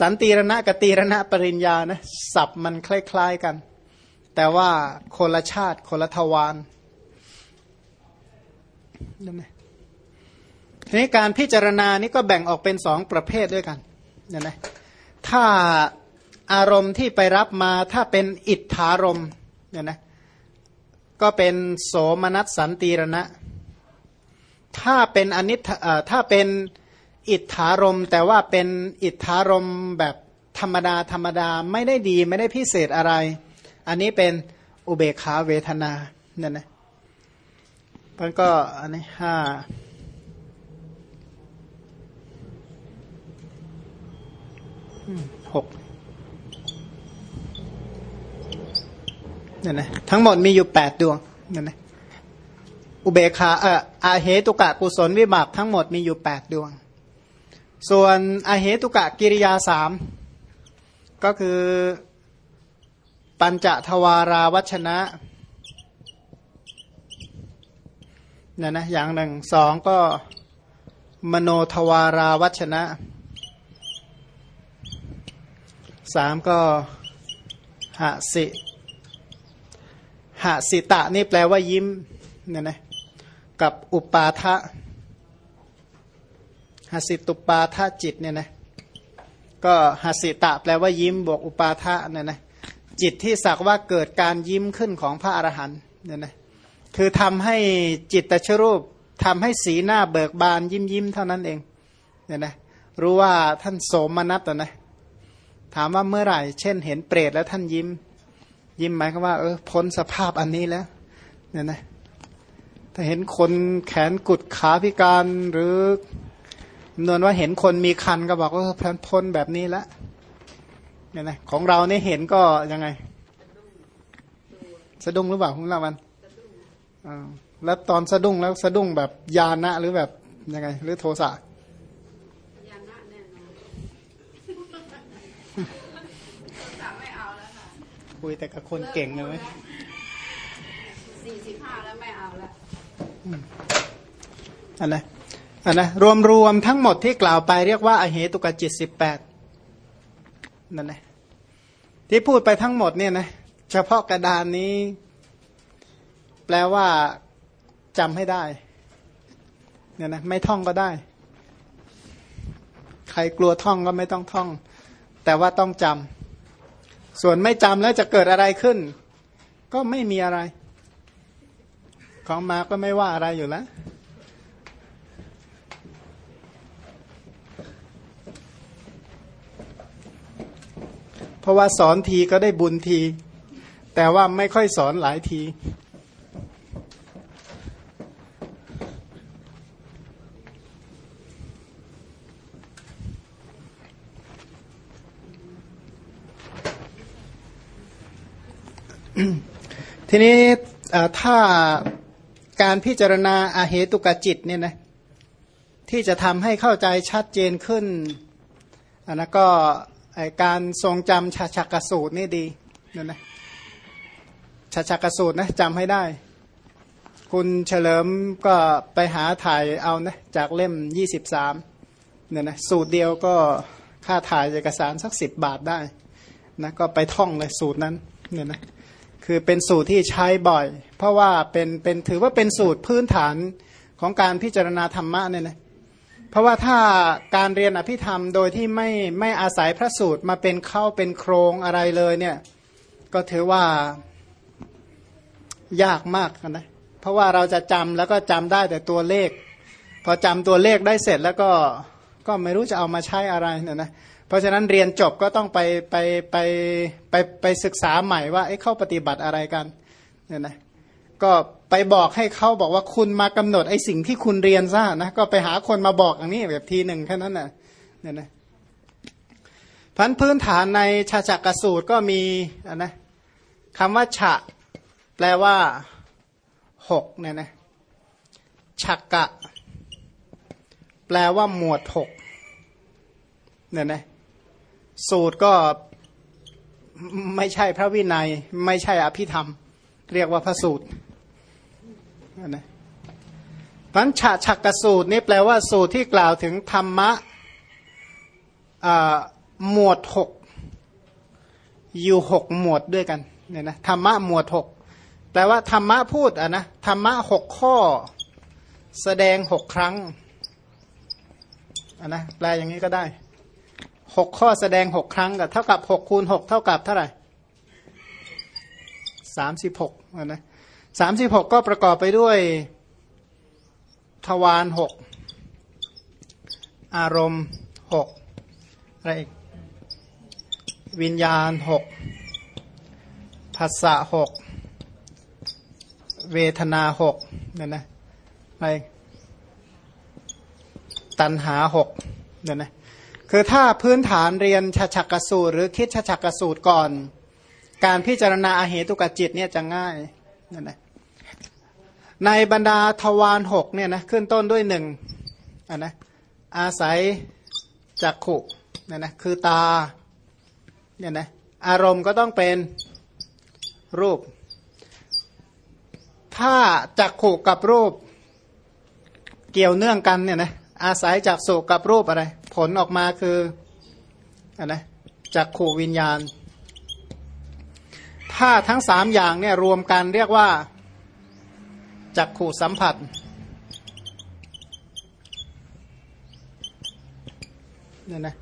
สันติรณะกับตีรณะปริญญานะศัพท์มันคล้าย ๆกัน แต่ว่าคนละชาติคนละทวารได้ไหมทีนี้การพิจารณานี่ก็แบ่งออกเป็นสองประเภทด้วยกันเนี่ยนะถ้าอารมณ์ที่ไปรับมาถ้าเป็นอิทธารมเนี่ยนะก็เป็นโสมนัสสันติรณะ ถ้าเป็นอนิถ้าเป็น อิทธารมแต่ว่าเป็นอิทธารมแบบธรรมดาธรรมดาไม่ได้ดีไม่ได้พิเศษอะไร อันนี้เป็นอุเบกขาเวทนาเนี่ยนะมันก็อันนี้ห้าหกเนี่ยนะทั้งหมดมีอยู่แปดดวงเนี่ยนะอุเบกขาเอ่ออาเหตุกะกุศลวิบากทั้งหมดมีอยู่แปดดวง ส่วนอาเหตุกะกิริยาสามก็คือปัญจทวาราวัชนะเนี่ยนะอย่างหนึ่งสองก็มโนทวาราวัชนะสามก็หะสิหะสิตะนี่แปลว่ายิ้มเนี่ยนะกับอุปาทะ หสิตุปาทะจิตเนี่ยนะก็หสิตะแปลว่ายิ้มบวกอุปาทะเนี่ยนะจิตที่สักว่าเกิดการยิ้มขึ้นของพระอรหันต์เนี่ยนะคือทำให้จิตตชรูปทำให้สีหน้าเบิกบานยิ้มยิ้มเท่านั้นเองเนี่ยนะรู้ว่าท่านโสมนัสนะถามว่าเมื่อไหร่ เช่นเห็นเปรตแล้วท่านยิ้ม ยิ้มหมายความว่าเออพ้นสภาพอันนี้แล้วเนี่ยนะถ้าเห็นคนแขนกุดขาพิการหรือ นวนว่าเห็นคนมีคันก็บอกว่าพ้นพ้นแบบนี้แล้วเนี่ยนะของเราเนี่ยเห็นก็ยังไง สะดุ้งหรือเปล่าของเรามันแล้วตอนสะดุ้งแล้วสะดุ้งแบบยานะหรือแบบยังไง หรือโทสะยานะแน่นอนไม่เอาแล้วค่ะคุยแต่กับคนเก่งเลยไหมสี่สิบห้าแล้วไม่เอาแล้วอันนะ อันนะรวมรวมทั้งหมดที่กล่าวไปเรียกว่าอเหตุกจิตสิบแปดนั่นแหละที่พูดไปทั้งหมดเนี่ยนะเฉพาะกระดานนี้ แปลว่าจำให้ได้เนี่ยนะไม่ท่องก็ได้ ใครกลัวท่องก็ไม่ต้องท่อง แต่ว่าต้องจำส่วนไม่จำแล้วจะเกิดอะไรขึ้น ก็ไม่มีอะไร ของมาก็ไม่ว่าอะไรอยู่แล้ว เพราะว่าสอนทีก็ได้บุญที แต่ว่าไม่ค่อยสอนหลายทีทีนี้ถ้าการพิจารณาอาเหตุกจิตเนี่ยนะที่จะทำให้เข้าใจชัดเจนขึ้นอันนั้นก็ การทรงจำชาชักสูตรนี่ดีนั่นนะชาชักสูตรนะจำให้ได้ คุณเฉลิมก็ไปหาถ่ายเอานะจากเล่ม 23เนี่ยนะสูตรเดียวก็ค่าถ่ายเอกสารสักสิบบาทได้นะก็ไปท่องเลยสูตรนั้นเนี่ยนะคือเป็นสูตรที่ใช้บ่อย เพราะว่าเป็นเป็นถือว่าเป็นสูตรพื้นฐานของการพิจารณาธรรมะเนี่ยนะเราะว่าถ้าการเรียนอภิธรรมโดยที่ไม่ไม่อาศัยพระสูตรมาเป็นเข้าเป็นโครงอะไรเลยเนี่ยก็ถือว่ายากมากนะเพราะว่าเราจะจำแล้วก็จำได้แต่ตัวเลข พอจำตัวเลขได้เสร็จแล้วก็ก็ไม่รู้จะเอามาใช้อะไรเนี่ยนะเพราะฉะนั้นเรียนจบก็ต้องไปไปไปไปไปศึกษาใหม่ว่าเข้าปฏิบัติอะไรกันเนี่ยนะก็ ไปบอกให้เขาบอกว่าคุณมากำหนดไอ้สิ่งที่คุณเรียนซะนะก็ไปหาคนมาบอกอย่างนี้แบบทีหนึ่งแค่นั้นน่ะเนี่ยนะพันพื้นฐานในชาจักกสูตรก็มีนะคำว่าฉะแปลว่าหกเนี่ยนะฉักกะ แปลว่าหมวดหกเนี่ยนะสูตรก็ไม่ใช่พระวินัย ไม่ใช่อภิธรรม เรียกว่าพระสูตร นะพันฉะฉักกสูตรนี่แปลว่าสูตรที่กล่าวถึงธรรมะหมวดหกอยู่หกหมวดด้วยกันเนี่ยนะธรรมะหมวดหกแปลว่าธรรมะพูดอะนะธรรมะหกข้อ แสดงหกครั้งอะนะแปลอย่างนี้ก็ได้หกข้อแสดงหกครั้งกับเท่ากับหกคูณหกเท่ากับเท่าไหร่สามสิบหกนะ สามสิบหกก็ประกอบไปด้วยทวารหกอารมณ์หกอะไรอีกวิญญาณหกภาษาหกเวทนาหกเนี่ยนะอะไรตัณหาหกเนี่ยนะคือถ้าพื้นฐานเรียนชฉักกสูตร หรือคิดชฉักกสูตรก่อน การพิจารณาอาเหตุกจิตเนี่ยจะง่ายเนี่ยนะ ในบรรดาทวารหกเนี่ยนะขึ้นต้นด้วยหนึ่งอะนะอาศัยจักขุเนี่ยนะคือตาเนี่ยนะอารมณ์ก็ต้องเป็นรูป ถ้าจักขุกับรูปเกี่ยวเนื่องกันเนี่ยนะอาศัยจากสุกับรูปอะไร ผลออกมาคืออันนะจักขู่วิญญาณ ถ้าทั้งสามอย่างเนี่ยรวมกันเรียกว่า จักขู่สัมผัส เนี่ยนะ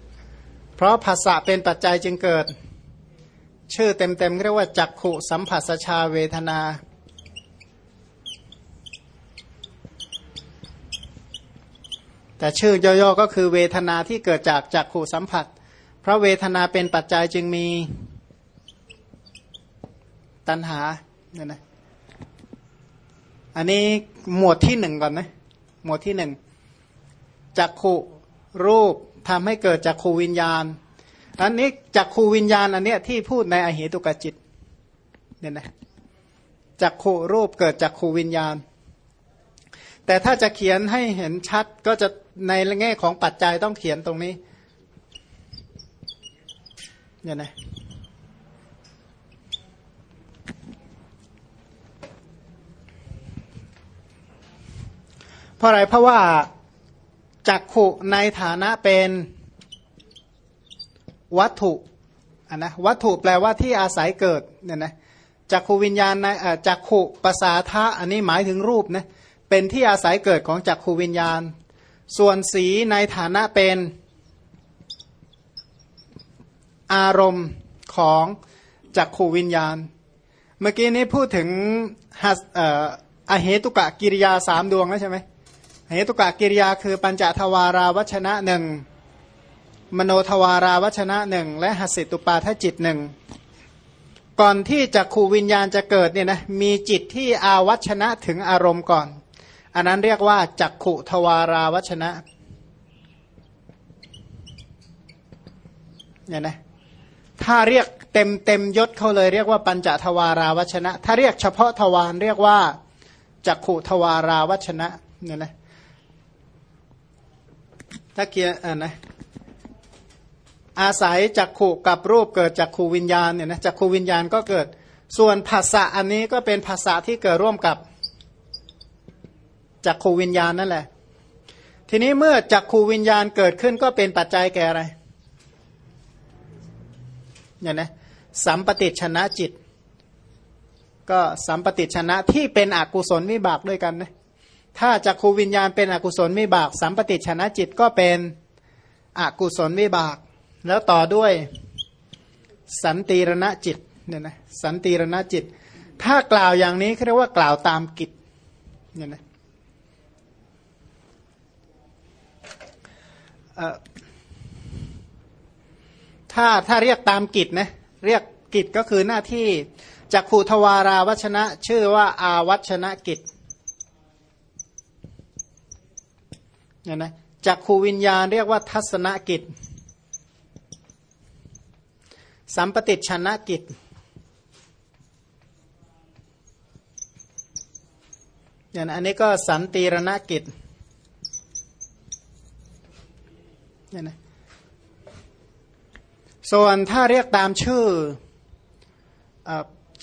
เพราะภาษาเป็นปัจจัยจึงเกิด ชื่อเต็มๆเรียกว่าจักขู่สัมผัสชาเวทนาแต่ชื่อย่อๆก็คือเวทนาที่เกิดจากจักขู่สัมผัส เพราะเวทนาเป็นปัจจัยจึงมีตัณหาเนี่ยนะ อันนี้หมวดที่หนึ่งก่อนนะหมวดที่หนึ่งจักขุรูปทำให้เกิดจักขูวิญญาณ อันนี้จักขูวิญญาณอันเนี้ยที่พูดในอเหตุกจิตเนี่ยนะจักขูรูปเกิดจักขูวิญญาณ แต่ถ้าจะเขียนให้เห็นชัดก็จะในแง่ของปัจจัยต้องเขียนตรงนี้เนี่ยนะ ราะอะไรเพราะว่าจักขุในฐานะเป็นวัตถุอะนะวัตถุแปลว่าที่อาศัยเกิดเนี่ยนะจักขูวิญญาณในจักขุภาษาทะอันนี้หมายถึงรูปนะเป็นที่อาศัยเกิดของจักขูวิญญาณ ส่วนสีในฐานะเป็นอารมณ์ของจักขูวิญญาณ เมื่อกี้นี้พูดถึงอเหตุกะกิริยาสามดวงแล้วใช่ไหม เหตุกะกิริยาคือปัญจทวาราวัชนะหนึ่งมโนทวาราวัชนะหนึ่งและหัสิตุปาทจิตหนึ่งก่อนที่จักขูวิญญาณจะเกิดเนี่ยนะมีจิตที่อาวัชนะถึงอารมณ์ก่อน อันนั้นเรียกว่าจักขุทวาราวัชนะเนี่ยนะถ้าเรียกเต็มเต็มยศเขาเลยเรียกว่าปัญจทวาราวัชนะ ถ้าเรียกเฉพาะทวารเรียกว่าจักขุทวาราวัชนะเนี่ยนะ ถ้าเกียอ่านะอาศัยจักขุกับรูปเกิดจักขูวิญญาณเนี่ยนะจักขูวิญญาณก็เกิด ส่วนภาษาอันนี้ก็เป็นภาษาที่เกิดร่วมกับจักขูวิญญาณนั่นแหละ ทีนี้เมื่อจักขูวิญญาณเกิดขึ้นก็เป็นปัจจัยแก่อะไรเนี่ยนะสัมปติชนะจิต ก็สัมปติชนะที่เป็นอกุศลวิบากด้วยกันนะ ถ้าจักขูวิญญาณเป็นอกุศลวิบาก สัมปติชนะจิตก็เป็นอกุศลวิบาก แล้วต่อด้วยสันติรณจิตเนี่ยนะสันติรณจิต ถ้ากล่าวอย่างนี้เขาเรียกว่ากล่าวตามกิจเนี่ยนะถ้าถ้าเรียกตามกิจนะเรียกกิจก็คือหน้าที่จักขูทวาราวัชนะ ชื่อว่าอาวัชนะกิจ เนี่ยนะจักขูวิญญาณเรียกว่าทัศนกิจ สัมปติชนะกิจ อย่างอันนี้ก็สันติรณกิจเนี่ยนะส่วนถ้าเรียกตามชื่ออ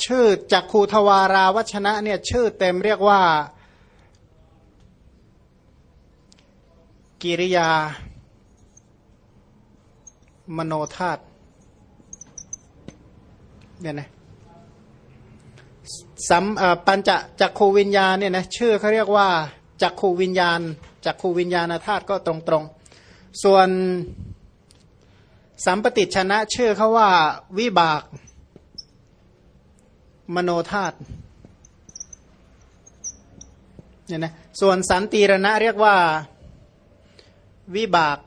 ชื่อจักคูทวาราวัชนะเนี่ยชื่อเต็มเรียกว่า กิริยา มโนธาตุเนี่ยนะสัมปัญจจักขูวิญญาณเนี่ยนะชื่อเขาเรียกว่าจักขูวิญญาณจักขูวิญญาณธาตุก็ตรงๆส่วนสัมปติชนะชื่อเขาว่าวิบาก มโนธาตุเนี่ยนะส่วนสันติรณะเรียกว่า วิบาก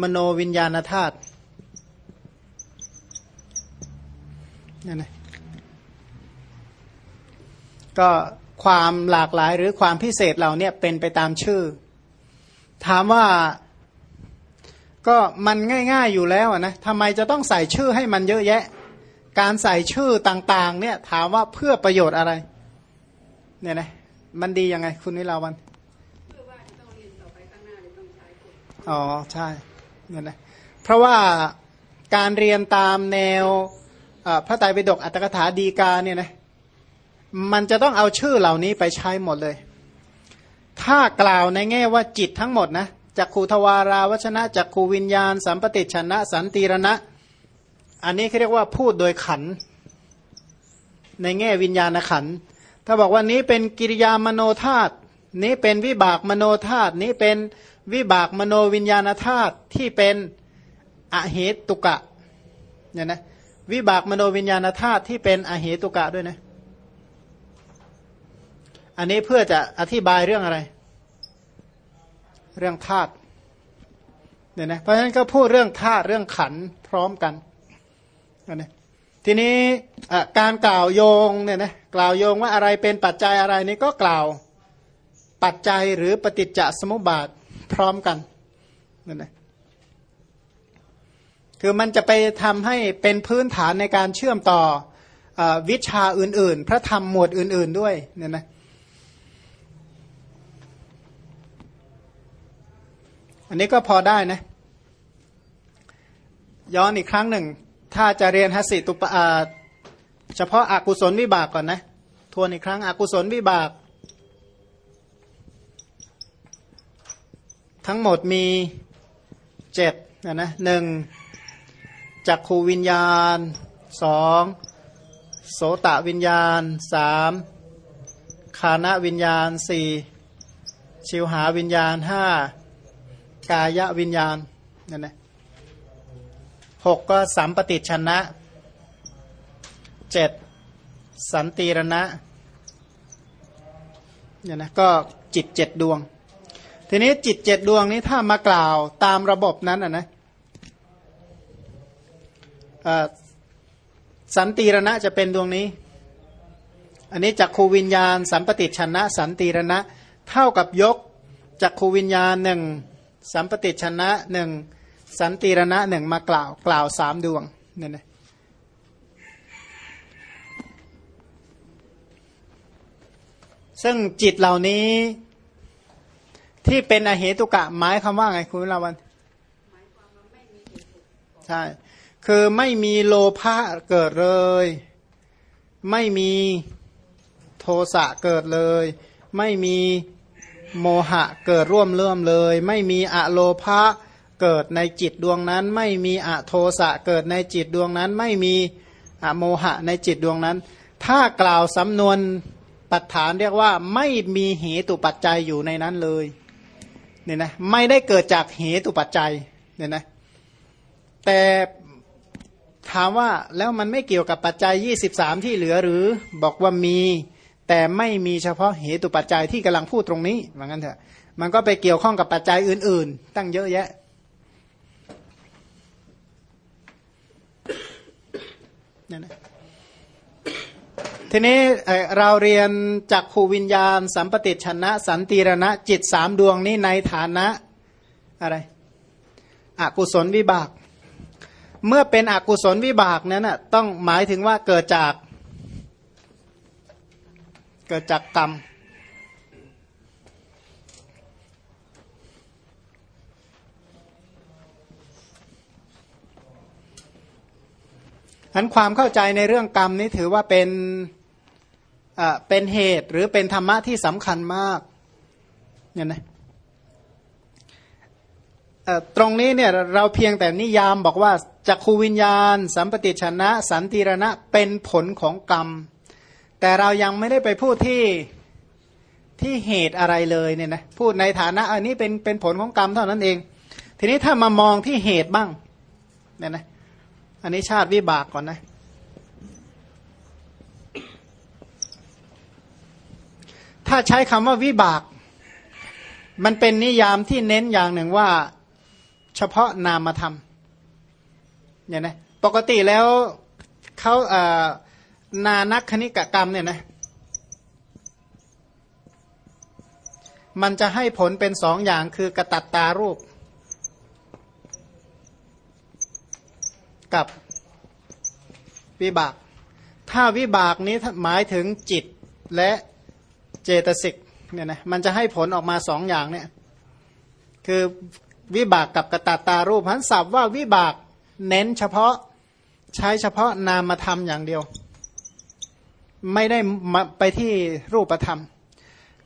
มโนวิญญาณธาตุนี่นะก็ความหลากหลายหรือความพิเศษเราเนี่ยเป็นไปตามชื่อ ถามว่าก็มันง่าย ๆอยู่แล้วนะทำไมจะต้องใส่ชื่อให้มันเยอะแยะ การใส่ชื่อต่างๆ เนี่ยถามว่าเพื่อประโยชน์อะไรเนี่ยนะ มันดียังไง คุณวิลาวันอ๋อใช่เนี่ยนะเพราะว่าการเรียนตามแนวพระไตรปิฎกอัตถกถาดีกาเนี่ยนะมันจะต้องเอาชื่อเหล่านี้ไปใช้หมดเลย ถ้ากล่าวในแง่ว่าจิตทั้งหมดนะจักขูทวาราวัชนะจักขูวิญญาณ สัมปติชนะสันติรณะ อันนี้เขาเรียกว่าพูดโดยขัน ในแง่วิญญาณขัน ถ้าบอกว่านี้เป็นกิริยามโนธาตุนี้เป็นวิบากมโนธาตุนี้เป็นวิบากมโนวิญญาณธาตุที่เป็นอเหตุตุกะเนี่ยนะวิบากมโนวิญญาณธาตุที่เป็นอเหตุกะด้วยนะอันนี้เพื่อจะอธิบายเรื่องอะไร เรื่องธาตุเนี่ยนะเพราะฉะนั้นก็พูดเรื่องธาตุเรื่องขันพร้อมกันนะทีนี้การกล่าวโยงเนี่ยนะ กล่าวโยงว่าอะไรเป็นปัจจัยอะไรนี่ก็กล่าวปัจจัยหรือปฏิจจสมุปบาทพร้อมกันนั่นนะคือมันจะไปทำให้เป็นพื้นฐานในการเชื่อมต่ออวิชาอื่น ๆ พระธรรมหมวดอื่น ๆด้วยเนี่ยนะอันนี้ก็พอได้นะ ย้อนอีกครั้งหนึ่ง ถ้าจะเรียนหสิตุปะ เฉพาะอากุศลวิบากก่อนนะ ทวนอีกครั้งอกุศลวิบาก ทั้งหมดมีเจ็ดนะนะหนึ่งจักขูวิญญาณสองโสตะวิญญาณสามคานะวิญญาณสี่ชิวหาวิญญาณห้ากายวิญญาณนั่นนะหกก็สัมปติชนะ เจ็ดสันติรณะเนี่ยนะก็จิตเจ็ดดวง ทีนี้จิตเจ็ดดวงนี้ถ้ามากล่าวตามระบบนั้นอะนะสันติรณะจะเป็นดวงนี้ อันนี้จักขูวิญญาณ สัมปติชนะ สันติรณะ เท่ากับยกจักขูวิญญาณหนึ่งสัมปติชนะหนึ่งสันติรณะหนึ่งมากล่าวกล่าวสามดวงเนี่ยนะ ซึ่งจิตเหล่านี้ที่เป็นอเหตุกะหมายคำว่าไงคุณลาวันใช่ คือไม่มีโลภะเกิดเลย ไม่มีโทสะเกิดเลย ไม่มีโมหะเกิดร่วมเรื่อมเลย ไม่มีอะโลภะเกิดในจิตดวงนั้น ไม่มีอะโทสะเกิดในจิตดวงนั้น ไม่มีอะโมหะในจิตดวงนั้น ถ้ากล่าวสำนวน ปัจฐานเรียกว่าไม่มีเหตุปัจจัยอยู่ในนั้นเลยเนี่ยนะไม่ได้เกิดจากเหตุปัจจัยเนี่ยนะแต่ถามว่าแล้วมันไม่เกี่ยวกับปัจจัย 23 ที่เหลือหรือบอกว่ามีแต่ไม่มีเฉพาะเหตุปัจจัยที่กำลังพูดตรงนี้เหมือนกันเถอะมันก็ไปเกี่ยวข้องกับปัจจัยอื่น ๆ ตั้งเยอะแยะนี่นะ ทีนี้เราเรียนจากขูวิญญาณ สัมปติชนะ สันติรณะ จิตสามดวงนี้ในฐานะอะไรอกุศลวิบาก เมื่อเป็นอกุศลวิบากนั้นนะต้องหมายถึงว่าเกิดจาก เกิดจากกรรมอันความเข้าใจในเรื่องกรรมนี้ถือว่าเป็น เป็นเหตุหรือเป็นธรรมะที่สำคัญมากเนี่ยนะอ่อตรงนี้เนี่ยเราเพียงแต่นิยามบอกว่าจักขูวิญญาณ สัมปติชนะ สันติรณะเป็นผลของกรรม แต่เรายังไม่ได้ไปพูดที่ที่เหตุอะไรเลยเนี่ยนะพูดในฐานะอันนี้เป็นเป็นผลของกรรมเท่านั้นเอง ทีนี้ถ้ามามองที่เหตุบ้างเนี่ยนะอันนี้ชาติวิบากก่อนนะ ถ้าใช้คำว่าวิบาก มันเป็นนิยามที่เน้นอย่างหนึ่งว่าเฉพาะนามธรรมเนี่ยนะปกติแล้วเขาเอ่อนานักคณิกกรรมเนี่ยนะมันจะให้ผลเป็นสองอย่างคือกระตัดตารูป กับวิบาก ถ้าวิบากนี้หมายถึงจิตและ เจตสิกเนี่ยนะมันจะให้ผลออกมาสองอย่างเนี่ยคือวิบากกับกระตัดตารูปพันศัพท์ว่าวิบากเน้นเฉพาะใช้เฉพาะนามธรรมอย่างเดียว ไม่ได้ไปที่รูปธรรม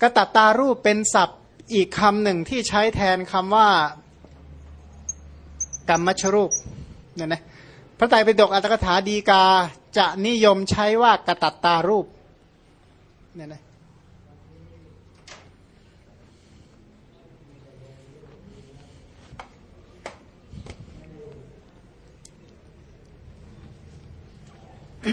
กตัตตารูปเป็นศัพท์อีกคำหนึ่งที่ใช้แทนคำว่ากรรมชรูปเนี่ยนะพระไตรปิฎกอัตถกถาดีกาจะนิยมใช้ว่ากตัตตารูปเนี่ยนะ ทีน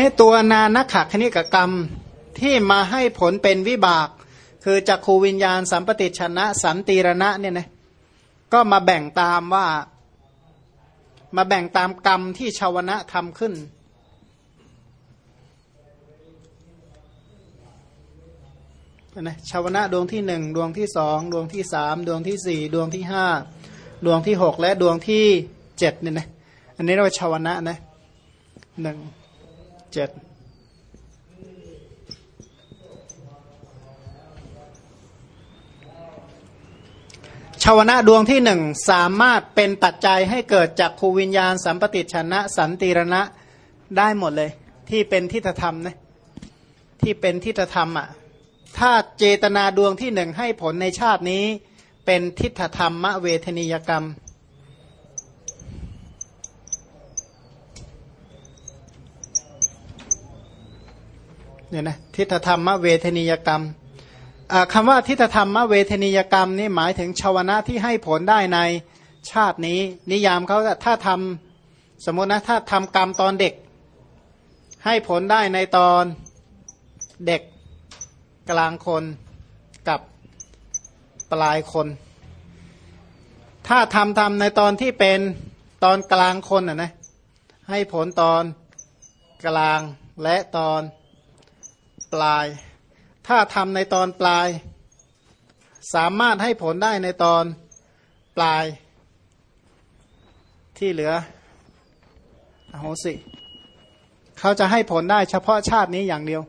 ี้ตัวนานักขคณิกกรรมที่มาให้ผลเป็นวิบาก คือจักขูวิญญาณสัมปติชนะสันติรณะเนี่ยนะก็มาแบ่งตามว่า มาแบ่งตามกรรมที่ชาวนะทำขึ้น นะชาวนะดวงที่หนึ่งดวงที่สองดวงที่สามดวงที่สี่ดวงที่ห้าดวงที่หกและดวงที่เจ็ดเนี่ยนะอันนี้เรียกว่าชาวนะนะหนึ่งเจ็ดชาวนะดวงที่หนึ่งสามารถเป็นปัจจัยให้เกิดจากภูวิญญาณ สัมปติชนะ สันติรณะได้หมดเลย ที่เป็นทิฏฐธรรมนะที่เป็นทิฏฐธรรมอะ ถ้าเจตนาดวงที่หนึ่งให้ผลในชาตินี้ เป็นทิฏฐธรรมเวทนิยกรรม เนี่ยนะทิฏฐธรรมเวทนิยกรรมคำว่าทิฏฐธรรมเวทนิยกรรมนี่หมายถึงชาวนะที่ให้ผลได้ในชาตินี้ นิยามเขาถ้าทำสมมตินะถ้าทำกรรมตอนเด็ก ให้ผลได้ในตอนเด็ก กลางคนกับปลายคน ถ้าทำทำในตอนที่เป็นตอนกลางคนอะนะให้ผลตอนกลางและตอนปลาย ถ้าทำในตอนปลาย สามารถให้ผลได้ในตอนปลายที่เหลือโหสิ เขาจะให้ผลได้เฉพาะชาตินี้อย่างเดียว